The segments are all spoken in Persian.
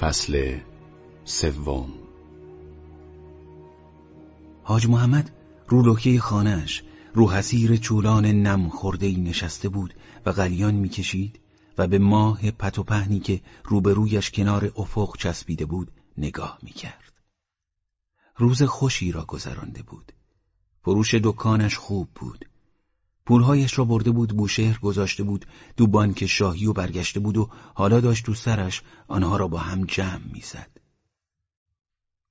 فصل سوم حاج محمد رو لکه خانهش رو حسیر چولان نم خورده نشسته بود و قلیان می‌کشید و به ماه پت و پهنی که روبرویش کنار افق چسبیده بود نگاه می‌کرد. روز خوشی را گذرانده بود. فروش دکانش خوب بود. پولهایش را برده بود بوشهر گذاشته بود دو بانک شاهی و برگشته بود و حالا داشت تو سرش آنها را با هم جمع می‌زد.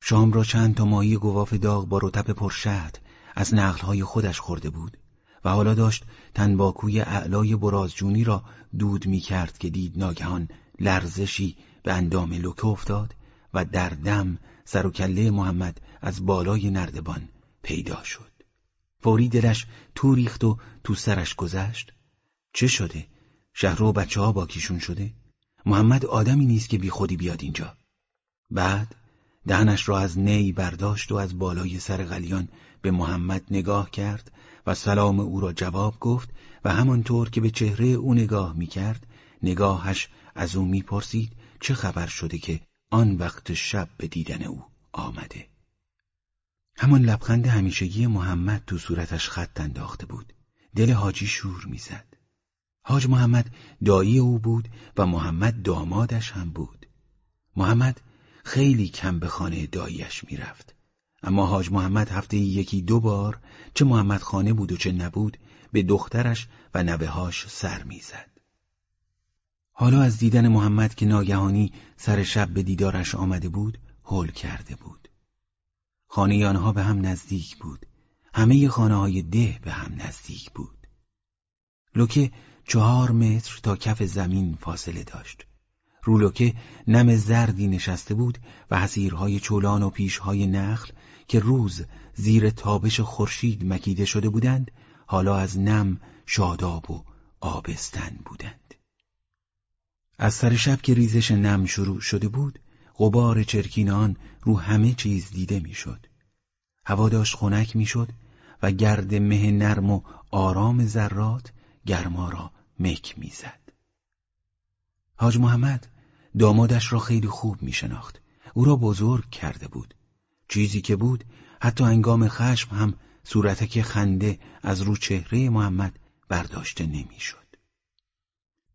شام را چند تا ماهی گواف داغ با رتب پرشهد از نقلهای خودش خورده بود و حالا داشت تنباکوی اعلای برازجونی را دود می کرد که دید ناگهان لرزشی به اندام لکه افتاد و در دم سر و کله محمد از بالای نردبان پیدا شد. فوری دلش تو ریخت و تو سرش گذشت چه شده؟ شهر و بچه ها با کیشون شده؟ محمد آدمی نیست که بی خودی بیاد اینجا بعد دهنش را از نی برداشت و از بالای سر غلیان به محمد نگاه کرد و سلام او را جواب گفت و همانطور که به چهره او نگاه می کرد نگاهش از او می‌پرسید چه خبر شده که آن وقت شب به دیدن او آمده همان لبخند همیشگی محمد تو صورتش خط انداخته بود. دل حاجی شور می‌زد. حاج محمد دایی او بود و محمد دامادش هم بود. محمد خیلی کم به خانه داییش می‌رفت. اما حاج محمد هفته یکی دو بار چه محمد خانه بود و چه نبود به دخترش و نوههاش سر می‌زد. حالا از دیدن محمد که ناگهانی سر شب به دیدارش آمده بود هول کرده بود. خانه آنها به هم نزدیک بود. همه خانه های ده به هم نزدیک بود. لوکه چهار متر تا کف زمین فاصله داشت. رولوکه نم زردی نشسته بود و حسیرهای چولان و پیشهای نخل که روز زیر تابش خورشید مکیده شده بودند حالا از نم شاداب و آبستن بودند. از سر شب که ریزش نم شروع شده بود غبار چرکین آن رو همه چیز دیده می‌شد. هوا داشت خنک می‌شد و گرد مه نرم و آرام ذرات گرما را مک می‌زد. حاج محمد دامادش را خیلی خوب می شناخت. او را بزرگ کرده بود. چیزی که بود حتی انگام خشم هم صورتک خنده از رو چهره محمد برداشته نمی‌شد.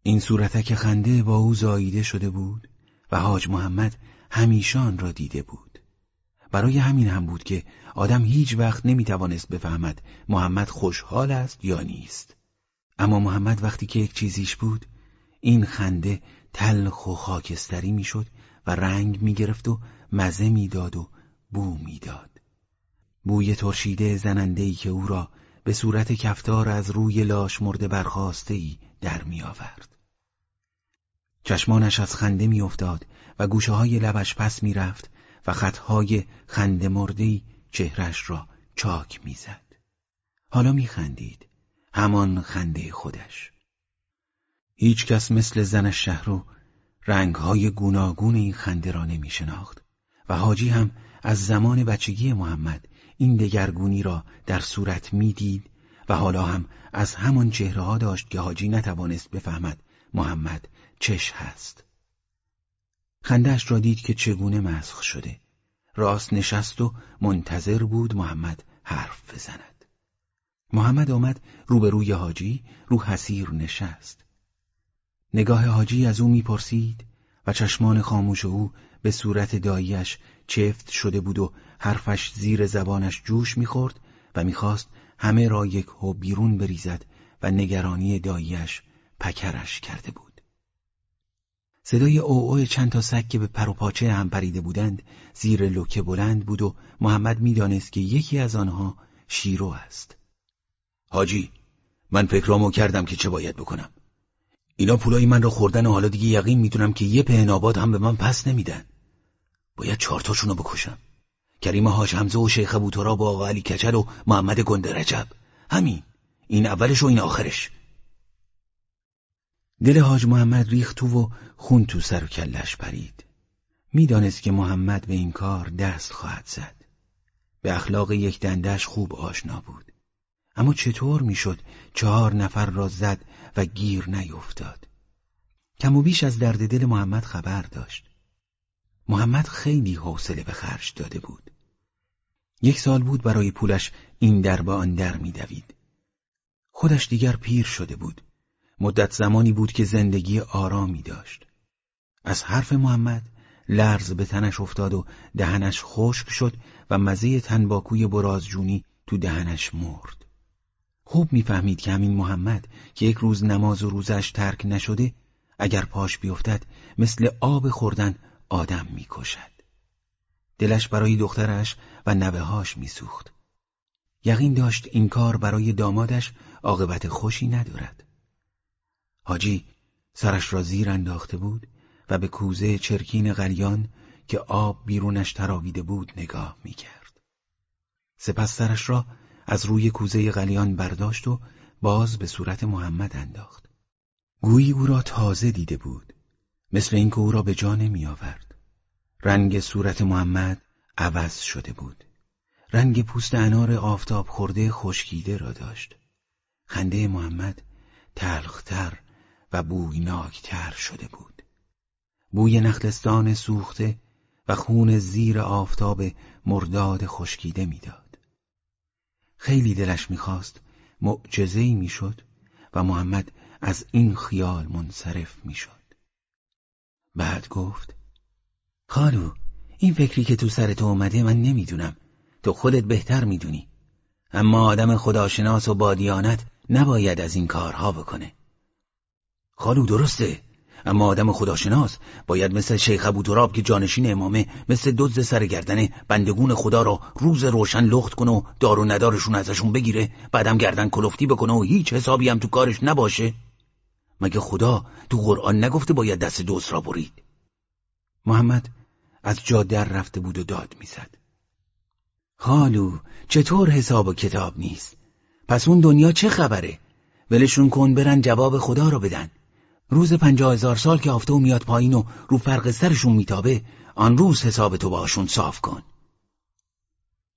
این صورتک خنده با او زاییده شده بود و حاج محمد همیشان را دیده بود. برای همین هم بود که آدم هیچ وقت نمی توانست بفهمد محمد خوشحال است یا نیست. اما محمد وقتی که یک چیزیش بود این خنده تلخ و خاکستری می‌شد و رنگ می‌گرفت و مزه می‌داد و بو می‌داد بوی ترشیده زنندهی که او را به صورت کفتار از روی لاش مرده برخواسته در می آورد. چشمانش از خنده میافتاد و گوشه های لبش پس می‌رفت و خطهای خنده مرده چهرش را چاک می‌زد. حالا میخندید همان خنده خودش. هیچ کس مثل زن شهرو رنگهای گوناگون این خنده را نمی شناخت و حاجی هم از زمان بچگی محمد این دگرگونی را در صورت می‌دید و حالا هم از همان چهره ها داشت که حاجی نتوانست بفهمد محمد چش هست. خندهش را دید که چگونه مسخ شده. راست نشست و منتظر بود محمد حرف بزند. محمد آمد روبروی حاجی رو حسیر نشست. نگاه حاجی از او می‌پرسید و چشمان خاموش او به صورت داییش چفت شده بود و حرفش زیر زبانش جوش می‌خورد و می‌خواست همه را یک هو بیرون بریزد و نگرانی داییش پکرش کرده بود. صدای او چند تا سگ که به پر و پاچه هم پریده بودند زیر لکه بلند بود و محمد می‌دانست که یکی از آنها شیرو است. حاجی من فکرامو کردم که چه باید بکنم. اینا پولای من رو خوردن و حالا دیگه یقین می‌دونم که یه پهناباد هم به من پس نمیدن. باید چهارتاشون رو بکشم. کریم حاج حمزه و شیخ ابوتراب با آقا علی کچل و محمد گنده رجب. همین. این اولش و این آخرش. دل حاج محمد ریخت تو و خون تو سر و کلش پرید. می‌دانست که محمد به این کار دست خواهد زد. به اخلاق یک دندش خوب آشنا بود. اما چطور می‌شد چهار نفر را زد و گیر نیفتاد؟ کم و بیش از درد دل محمد خبر داشت. محمد خیلی حوصله به خرج داده بود. یک سال بود برای پولش این در به آن در میدوید. خودش دیگر پیر شده بود. مدت زمانی بود که زندگی آرامی داشت. از حرف محمد لرز به تنش افتاد و دهنش خشک شد و مزه تنباکوی برازجونی تو دهنش مرد. خوب می‌فهمید که همین محمد که یک روز نماز و روزش ترک نشده اگر پاش بیفتد مثل آب خوردن آدم می‌کشد. دلش برای دخترش و نوههاش میسوخت. یقین داشت این کار برای دامادش عاقبت خوشی ندارد. حاجی سرش را زیر انداخته بود و به کوزه چرکین غلیان که آب بیرونش تراویده بود نگاه می‌کرد. سپس سرش را از روی کوزه غلیان برداشت و باز به صورت محمد انداخت. گویی او را تازه دیده بود. مثل اینکه او را به جا نمی آورد. رنگ صورت محمد عوض شده بود. رنگ پوست انار آفتاب خورده خشکیده را داشت. خنده محمد تلختر و بویناکتر شده بود. بوی نخلستان سوخته و خون زیر آفتاب مرداد خشکیده می‌داد. خیلی دلش می‌خواست معجزه‌ای می‌شد و محمد از این خیال منصرف می‌شد. بعد گفت خالو این فکری که تو سر تو اومده من نمی‌دونم تو خودت بهتر می‌دونی اما آدم خداشناس و بادیانت نباید از این کارها بکنه خالو درسته. اما آدم خداشناس. باید مثل شیخ ابو تراب که جانشین امامه مثل دزد سر گردن بندگون خدا را روز روشن لخت کنه و دار و ندارشون ازشون بگیره بعدم گردن کلفتی بکنه و هیچ حسابی هم تو کارش نباشه. مگه خدا تو قرآن نگفته باید دست دوست را برید؟ محمد از جا در رفته بود و داد می‌زد. خالو چطور حساب و کتاب نیست؟ پس اون دنیا چه خبره؟ ولشون کن برن جواب خدا رو بدن. روز پنجاه هزار سال که آفتو میاد پایین و رو فرق سرشون میتابه آن روز حساب تو باشون صاف کن.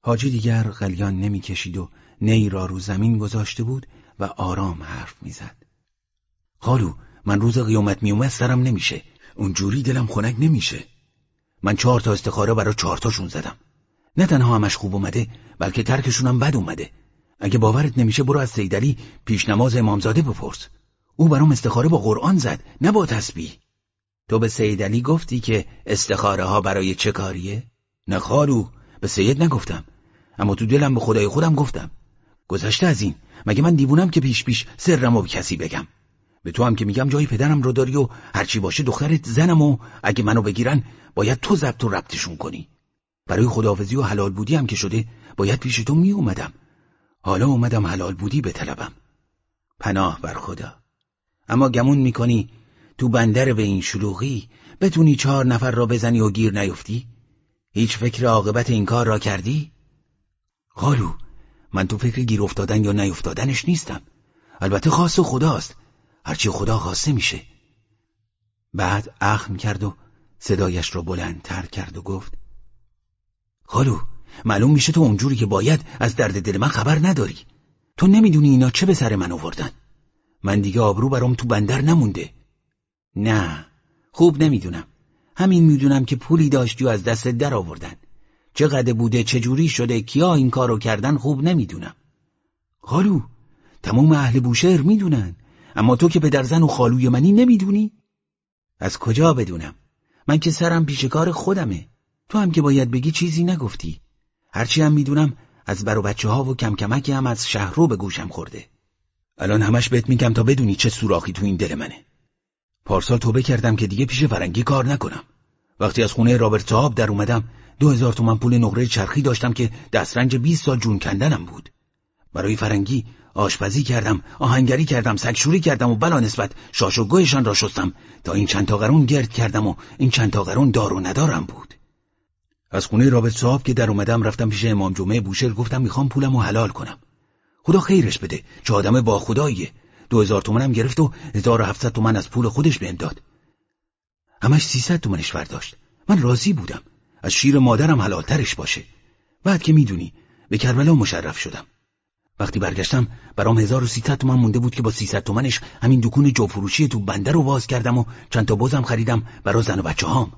حاجی دیگر غلیان نمی‌کشید و نی را رو زمین گذاشته بود و آرام حرف می‌زد. خالو من روز قیامت میومد سرم نمیشه. اونجوری دلم خنک نمیشه. من چهار تا استخاره برای چهار تاشون زدم. نه تنها همش خوب اومده بلکه ترکشونم بد اومده. اگه باورت نمیشه برو از سیدلی پیش نماز امامزاده بپرس. او برام استخاره با قرآن زد نه با تسبیح. تو به سید علی گفتی که استخاره ها برای چه کاریه؟ نه خالو به سید نگفتم. اما تو دلم به خدای خودم گفتم. گذشته از این. مگه من دیوونم که پیش پیش سرم و به کسی بگم؟ به تو هم که میگم جای پدرم رو داری و هرچی باشه دخترت زنم و اگه منو بگیرن باید تو ضبط و ربطشون کنی. برای خداوزی و حلال بودی هم که شده باید پیش تو می اومدم حالا اومدم حلال بودی به طلبم. پناه بر خدا. اما گمون می‌کنی تو بندر به این شلوغی بتونی چهار نفر را بزنی و گیر نیفتی؟ هیچ فکر عاقبت این کار را کردی؟ خالو من تو فکر گیر افتادن یا نیفتادنش نیستم. البته خاص خداست. هرچی خدا خواسته میشه. بعد اخم کرد و صدایش را بلندتر کرد و گفت خالو معلوم میشه تو اونجوری که باید از درد دل من خبر نداری. تو نمی‌دونی اینا چه به سر من آوردن. من دیگه آبرو برام تو بندر نمونده. نه خوب نمی‌دونم. همین می‌دونم که پولی داشتی و از دست در آوردن. چقدر بوده چجوری شده کیا این کارو کردن خوب نمی‌دونم. خالو تمام اهل بوشهر می‌دونن. اما تو که پدر زن و خالوی منی نمی‌دونی؟ از کجا بدونم؟ من که سرم پیش کار خودمه. تو هم که باید بگی چیزی نگفتی. هرچی هم می‌دونم از برو بچه ها و کم کمکی هم از شهرو به گوشم خورده. الان همش بهت میگم تا بدونی چه سوراخی تو این دل منه. پارسال توبه کردم که دیگه پیش فرنگی کار نکنم. وقتی از خونه رابرت صاحب در اومدم دو هزار تومن پول نقره چرخی داشتم که دسترنج 20 سال جون کندنم بود. برای فرنگی آشپزی کردم آهنگری کردم سگشوری کردم و بلا نسبت شاش و گویشان را شستم. تا این چند تا قرون گرد کردم و این چند تا قرون دار و ندارم بود. از خونه رابط صاحب که در اومدم رفتم پیش امام جمعه بوشهر گفتم می‌خوام پولم و حلال کنم. خدا خیرش بده. چه آدم با خداییه. دو هزار تومنم گرفت و هزار و هفتصد تومن از پول خودش بهم داد. همش سیصد تومنش برداشت. من راضی بودم. از شیر مادرم حلالترش باشه. بعد که می‌دونی به کربلا مشرف شدم. وقتی برگشتم برام هزار و سیصد تومن مونده بود که با سیصد تومنش همین دکون جوفروشی تو بنده رو باز کردم و چند تا بازم خریدم برا زن و بچه هام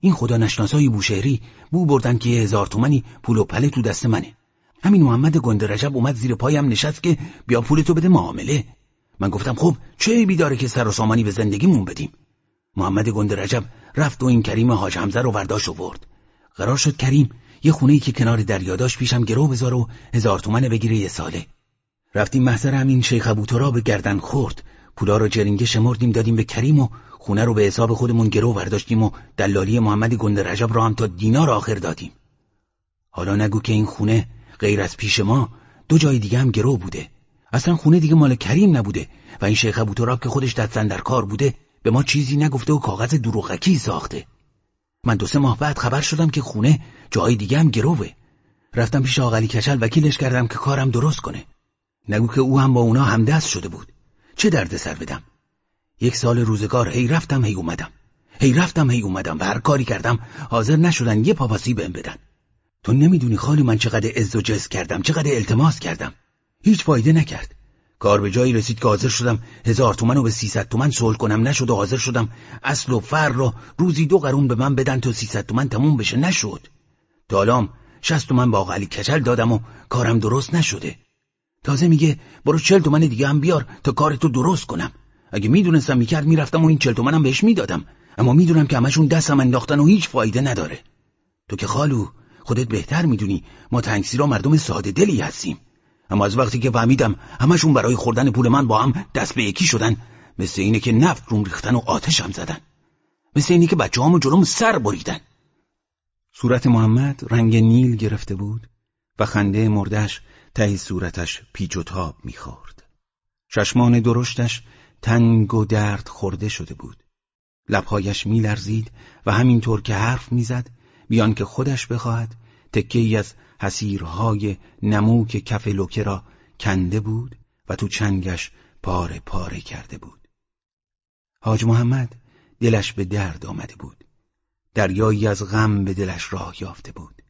این خدا نشناسای بوشهری بو بردن که یه هزار تومنی پول و پله تو دست منه. همین محمد گنده رجب اومد زیر پایم نشست که بیا پول تو بده معامله. من گفتم خب چه بیداره که سر و سامانی به زندگیمون بدیم؟ محمد گنده رجب رفت و این کریم حاج حمزه رو برداشت ورد قرار شد کریم یه خونه که کنار دریا داشت پیشم گرو بذار و هزار تومنه بگیره یه ساله. رفتیم محضر همین شیخ ابوترا به گردن خورد. پولا رو جرینگه شمردیم دادیم به کریم و خونه رو به حساب خودمون گرو برداشتیم و دلالی محمد گنده رجب را هم تا دینار آخر دادیم. حالا نگو که این خونه غیر از پیش ما دو جای دیگه هم گرو بوده. اصلا خونه دیگه مال کریم نبوده و این شیخ ابوتراب که خودش دستن در کار بوده به ما چیزی نگفته و کاغذ دروغکی ساخته. من دو سه ماه بعد خبر شدم که خونه جای دیگه هم گروه. رفتم پیش آقلی کچل وکیلش کردم که کارم درست کنه. نگو که او هم با اونا همدست شده بود. چه درد سر بدم؟ یک سال روزگار هی رفتم هی اومدم. هی رفتم هی اومدم و هر کاری کردم حاضر نشدن یه پاپاسی بهم بدن. تو نمی‌دونی خالی من چقدر عز و جز کردم چقدر التماس کردم. هیچ فایده نکرد. کار به جایی رسید که حاضر شدم هزار تومن و به سیصد تومن صلح کنم. نشد و حاضر شدم اصل و فر رو روزی دو قرون به من بدن تا سیصد تومن تموم بشه. نشد. دالام شست تومن با علی کچل دادم و کارم درست نشده. تازه میگه برو چل تومن دیگه هم بیار تا کارتو درست کنم. اگه می‌دونستم می‌کرد می‌رفتم و این چل تومنم بهش می‌دادم. اما می‌دونم که همشون دستم انداختن و هیچ فایده نداره. تو که خالو خودت بهتر می‌دونی. ما تنگسی مردم ساده دلی هستیم. اما از وقتی که فهمیدم همشون برای خوردن پول من با هم دست به یکی شدن مثل اینه که نفت روم ریختن و آتشم زدن. مثل اینه که بچه همو جلوم سر بریدن. صورت محمد رنگ نیل گرفته بود و خنده مردش ته صورتش پیچ و تاب می‌خورد. چشمان درشتش تنگ و درد خورده شده بود. لبهایش میلرزید و همینطور که حرف می‌زد بیان که خودش بخواهد. تکه ای از حسیرهای نموک کف لوکه را کنده بود و تو چنگش پاره پاره کرده بود. حاج محمد دلش به درد آمده بود. دریایی از غم به دلش راه یافته بود.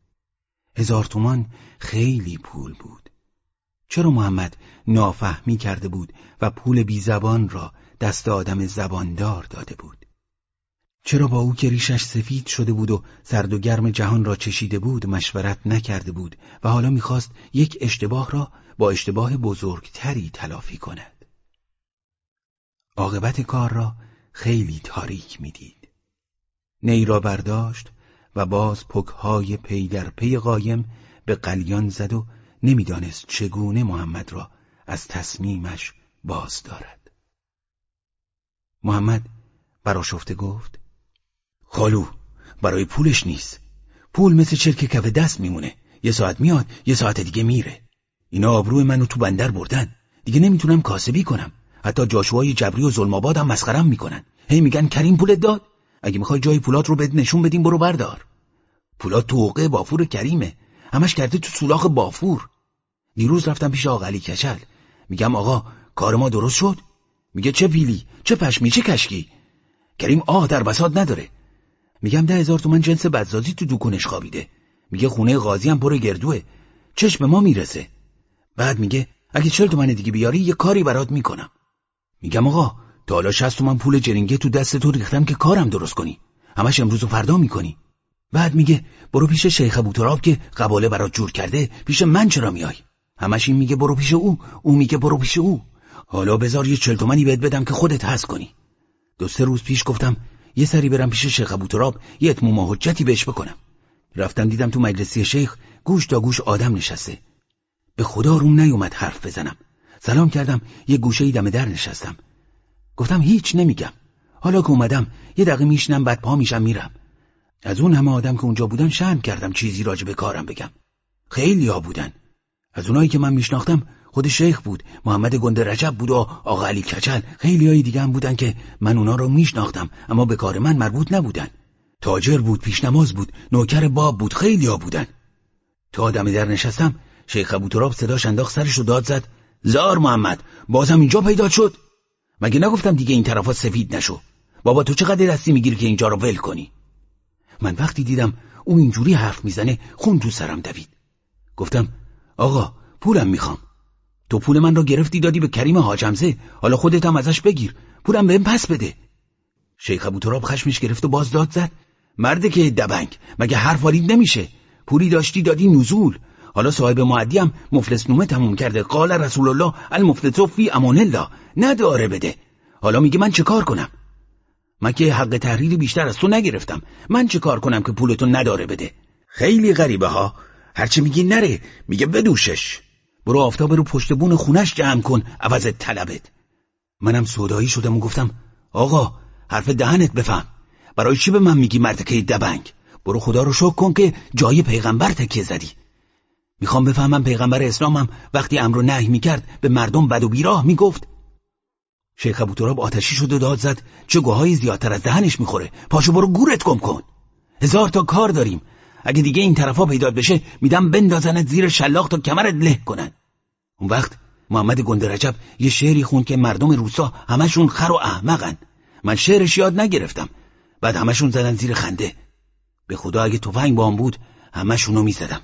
هزار تومان خیلی پول بود. چرا محمد نافهمی کرده بود و پول بی زبان را دست آدم زباندار داده بود؟ چرا با او که ریشش سفید شده بود و سرد و گرم جهان را چشیده بود مشورت نکرده بود و حالا می‌خواست یک اشتباه را با اشتباه بزرگتری تلافی کند. عاقبت کار را خیلی تاریک می‌دید. نی را برداشت و باز پکهای پی در پی قایم به قلیان زد و نمی‌دانست چگونه محمد را از تصمیمش باز دارد. محمد براشفته گفت خالو برای پولش نیست. پول مثل چرک کف دست میمونه. یه ساعت میاد یه ساعت دیگه میره. اینا آبروی منو تو بندر بردن. دیگه نمی‌تونم کاسبی کنم. حتی جاشوهای جبری و ظلمآباد هم مسخرم می‌کنن. هی میگن کریم پولت داد. اگه می‌خوای جای پولات رو بد نشون بدیم برو بردار. پولات تو حقه بافور کریمه. همش کرده تو سولاخ بافور. دیروز رفتم پیش آقا علی کچل. میگم آقا کار ما درست شد؟ میگه چه پیلی؟ چه پشمی؟ چه کشکی؟ کریم آه در بساط نداره. میگم ده هزار تومن جنس بدزازی تو دوکونش خوابیده. میگه خونه قاضی هم پر گردوه. چشم ما می‌رسه. بعد میگه اگه چل تومن دیگه بیاری یه کاری برات می‌کنم. میگم آقا تا حالا شست تومن پول جرینگه تو دست تو ریختم که کارم درست کنی. همش امروز و فردا می‌کنی. بعد میگه برو پیش شیخ ابوتراب که قباله برات جور کرده. پیش من چرا میای؟ همش این میگه برو پیش او. او میگه برو پیش او. حالا بذار یه چل تومنی بهت بدم که خودت هست کنی. دو سه روز پیش گفتم یه سری برم پیش شیخ ابوتراب یه اتموم حجتی بهش بکنم. رفتم دیدم تو مجلسی شیخ گوش تا گوش آدم نشسته. به خدا روم نیومد حرف بزنم. سلام کردم یه گوشه دم در نشستم. گفتم هیچ نمیگم. حالا که اومدم یه دقیقه میشنم بعد پا میشم میرم. از اون همه آدم که اونجا بودن شرم کردم چیزی راجع به کارم بگم. خیلی ها بودن. از اونایی که من میشناختم خود شیخ بود. محمد گنده رجب بود و آقا علی کچل خیلی های دیگه هم بودن که من اونا رو میشناختم اما به کار من مربوط نبودن. تاجر بود پیشنماز بود نوکر باب بود خیلی ها بودن. تا آدم در نشستم شیخ ابوتراب صداش انداخت سرش رو داد زد. زار محمد بازم اینجا پیدا شد. مگه نگفتم دیگه این طرفات سفید نشو؟ بابا تو چقدر دستی می‌گیری که اینجا رو ول کنی؟ من وقتی دیدم او اینجوری حرف می‌زنه خون تو سرم دوید. گفتم آقا پولم می‌خوام. تو پول من را گرفتی دادی به کریم حاجمزه. حالا خودت هم ازش بگیر. پولم بهم پس بده. شیخ ابو تراب خشمش گرفت و باز داد زد. مرده که دبنگ. مگه حرف وارید نمیشه؟ پولی داشتی دادی نزول. حالا صاحب معدی هم مفلس نومه تموم کرده. قال رسول الله المفلس فی امان الله. نداره بده. حالا میگه من چه کار کنم؟ من که حق تحریری بیشتر از تو نگرفتم. من چه کار کنم که پولتو نداره بده؟ خیلی غریبه ها. هرچی میگی نره. میگه بدوشش. برو آفتاب رو پشت بون خونش جمع کن عوض طلبت. منم سودایی شدم و گفتم آقا حرف دهنت بفهم. برای چی به من میگی مرتکه دبنگ؟ برو خدا رو شکر کن که جای پیغمبر تکیه زدی. می‌خوام بفهمم پیغمبر اسلامم وقتی امر و نهی می‌کرد به مردم بد و بیراه می‌گفت. شیخ ابوتراب آتشی شد و داد زد چه گوهایی زیادتر از دهنش می‌خوره. پاشو برو گورت گم کن. هزار تا کار داریم. اگه دیگه این طرفا پیدا بشه میدم بندازنت زیر شلاق تا کمرت له کنن. اون وقت محمد گنده رجب یه شعری خون که مردم روسا همشون خر و احمقن. من شعرش یاد نگرفتم. بعد همشون زدن زیر خنده. به خدا اگه تفنگ با بود همشونو می‌زدم.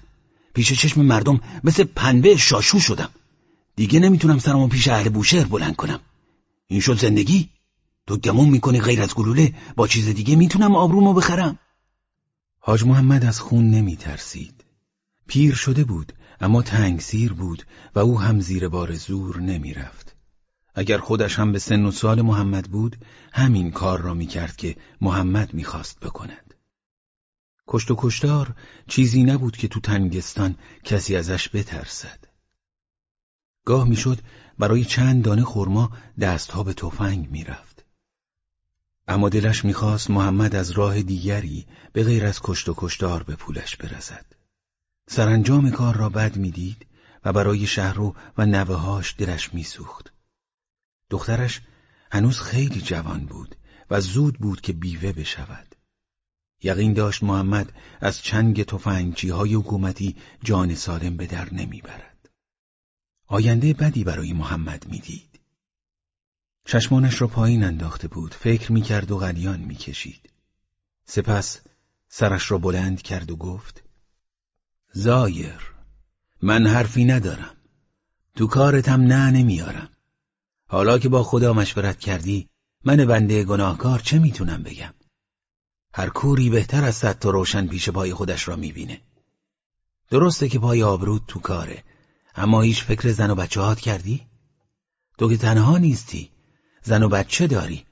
پیش چشم مردم مثل پنبه شاشو شدم. دیگه نمی‌تونم سرمو پیش اهل بوشهر بلند کنم. این شد زندگی؟ تو گمون می‌کنی غیر از گلوله با چیز دیگه می‌تونم آبرومو بخرم؟ حاج محمد از خون نمی ترسید. پیر شده بود اما تنگسیر بود و او هم زیر بار زور نمی رفت. اگر خودش هم به سن و سال محمد بود همین کار را می کرد که محمد می خواست بکند. کشت و کشتار چیزی نبود که تو تنگستان کسی ازش بترسد. گاه می‌شد برای چند دانه خرما دستها به تفنگ می‌رفت. اما دلش می‌خواست محمد از راه دیگری به غیر از کشت و کشتار به پولش برسد. سرانجام کار را بد می‌دید و برای شهرو و نوههاش دلش میسوخت. دخترش هنوز خیلی جوان بود و زود بود که بیوه بشود. یقین داشت محمد از چنگ تفنگچی های حکومتی جان سالم به در نمی‌برد. آینده بدی برای محمد می‌دید. چشمانش را پایین انداخته بود. فکر می‌کرد و غلیان می‌کشید. سپس سرش را بلند کرد و گفت زایر من حرفی ندارم. تو کارتم نه نمیارم. حالا که با خدا مشورت کردی من بنده گناهکار چه می‌تونم بگم؟ هر کوری بهتر از صد تا روشن پیش پای خودش را می‌بینه. درسته که پای آبرود تو کاره اما هیچ فکر زن و بچه هات کردی؟ تو که تنها نیستی. زن و بچه داری.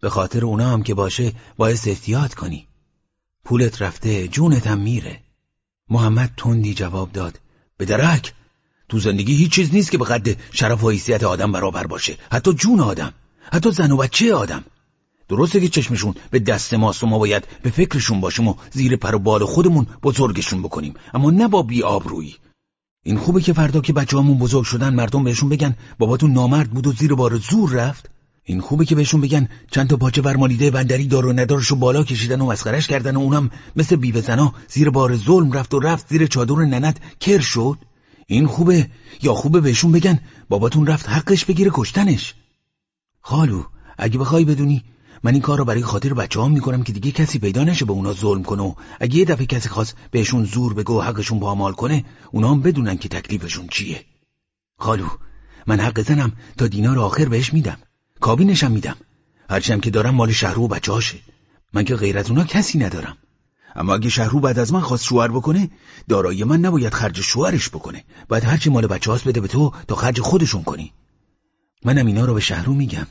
به خاطر اونا هم که باشه باعث احتیاط کنی. پولت رفته جونت هم میره. محمد تندی جواب داد. به درک! تو زندگی هیچ چیز نیست که به قد شرف و حیثیت آدم برابر باشه. حتی جون آدم. حتی زن و بچه آدم. درسته که چشمشون به دست ماست و ما باید به فکرشون باشیم و زیر پر و بال خودمون بزرگشون بکنیم. اما نه با بی آبرویی. این خوبه که فردا که بچه همون بزرگ شدن مردم بهشون بگن باباتون نامرد بود و زیر بار زور رفت. این خوبه که بهشون بگن چند تا پاچه ورمالیده بندری دار و ندارشو بالا کشیدن و مسخرش کردن و اونم مثل بیوه زنا زیر بار ظلم رفت و رفت زیر چادر ننت کر شد. این خوبه. یا خوبه بهشون بگن باباتون رفت حقش بگیره کشتنش. خالو اگه بخوای بدونی من این کار رو برای خاطر بچه هم می‌کنم که دیگه کسی پیدا نشه به اونا ظلم کنه و اگه یه دفعه کسی خواست بهشون زور بگه و حقشون پامال کنه اونا هم بدونن که تکلیفشون چیه. خالو من حق زنم تا دینار آخر بهش میدم. کابینشم میدم. هرچیم که دارم مال شهرو و. من که غیر از اونا کسی ندارم. اما اگه شهرو بعد از من خواست شوهر بکنه دارایی من نباید خرج شوهرش بکنه. باید هرچی مال بچه هاست بده به تو تا خرج خودشون کنی. منم اینا رو به شهرو میگم.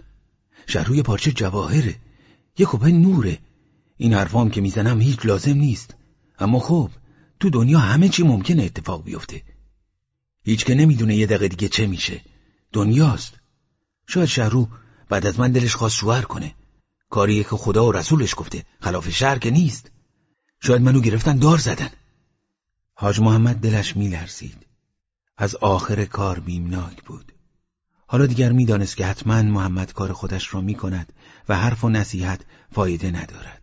شهرو یه پارچه جواهره. یه کپه نوره. این حرفام که می‌زنم هیچ لازم نیست. اما خب تو دنیا همه چی ممکنه اتفاق بیفته. هیچ که نمی‌دونه یه دقیقه دیگه چه میشه. دنیاست. شاید شهرو بعد از من دلش خواست شوهر کنه. کاریه که خدا و رسولش گفته خلاف شهر که نیست. شاید منو گرفتن دار زدن. حاج محمد دلش میلرزید. از آخر کار بیمناک بود. حالا دیگر می‌دانست که حتما محمد کار خودش را می‌کند و حرف و نصیحت فایده ندارد.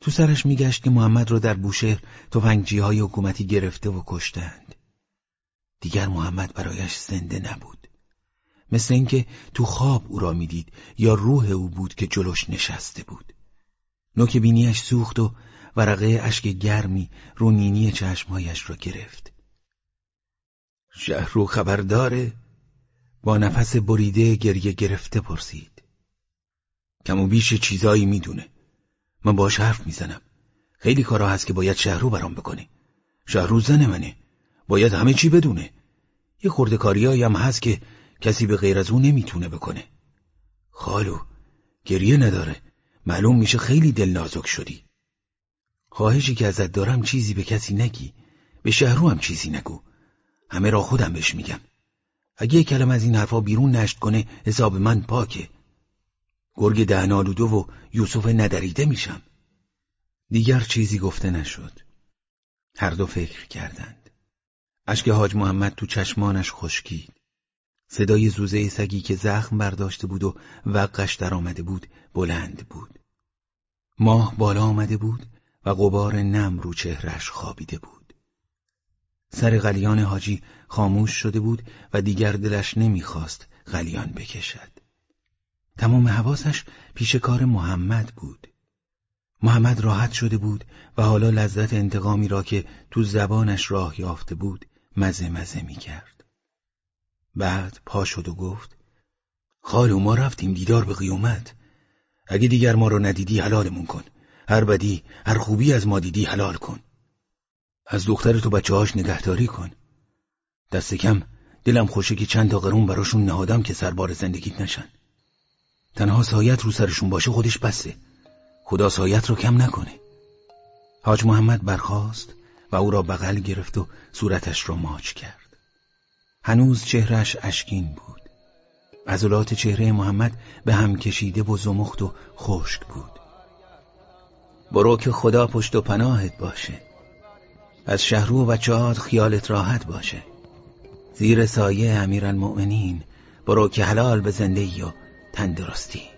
تو سرش میگشت که محمد را در بوشهر تفنگچی های حکومتی گرفته و کشتند. دیگر محمد برایش زنده نبود. مثل اینکه تو خواب او را می‌دید یا روح او بود که جلوش نشسته بود. نوک بینیش سوخت و ورقه اشک گرمی رو نینی چشمهایش را گرفت. شهرو خبر داره؟ با نفس بریده گریه گرفته پرسید. کم و بیش چیزایی می‌دونه. من باش حرف می‌زنم. خیلی کارا هست که باید شهرو برام بکنه. شهرو زن منه. باید همه چی بدونه. یه خورده کاریایی هم هست که کسی به غیر از اون نمی‌تونه بکنه. خالو گریه نداره. معلوم میشه خیلی دل نازک شدی. خواهشی که ازت دارم چیزی به کسی نگی. به شهرو هم چیزی نگو. همه را خودم بهش میگم. اگه یک کلم از این حرفا بیرون نشت کنه حساب من پاکه. گرگ دهنالودو و یوسف ندریده میشم. دیگر چیزی گفته نشد. هر دو فکر کردند. اشک حاج محمد تو چشمانش خشکید. صدای زوزه سگی که زخم برداشته بود و وقش در آمده بود بلند بود. ماه بالا آمده بود و غبار نم رو چهرش خوابیده بود. سر غلیان حاجی خاموش شده بود و دیگر دلش نمی‌خواست غلیان بکشد. تمام حواسش پیش کار محمد بود. محمد راحت شده بود و حالا لذت انتقامی را که تو زبانش راه یافته بود مزه مزه می کرد. بعد پا شد و گفت خالو ما رفتیم دیدار به قیومت اگه دیگر ما را ندیدی حلالمون کن. هر بدی هر خوبی از ما دیدی حلال کن. از دختر تو بچه هاش نگهداری کن. دست کم دلم خوشه که چند تا قرون براشون نهادم که سربار زندگیت نشن. تنها سایت رو سرشون باشه خودش بسته. خدا سایت رو کم نکنه. حاج محمد برخاست و او را بغل گرفت و صورتش را ماچ کرد. هنوز چهرش اشکین بود. عضلات چهره محمد به هم کشیده و زمخت و خشک بود. برو که خدا پشت و پناهت باشه. از شهرو و بچهات خیالت راحت باشه. زیر سایه امیرالمؤمنین برو که حلال به زندگی و تندرستی.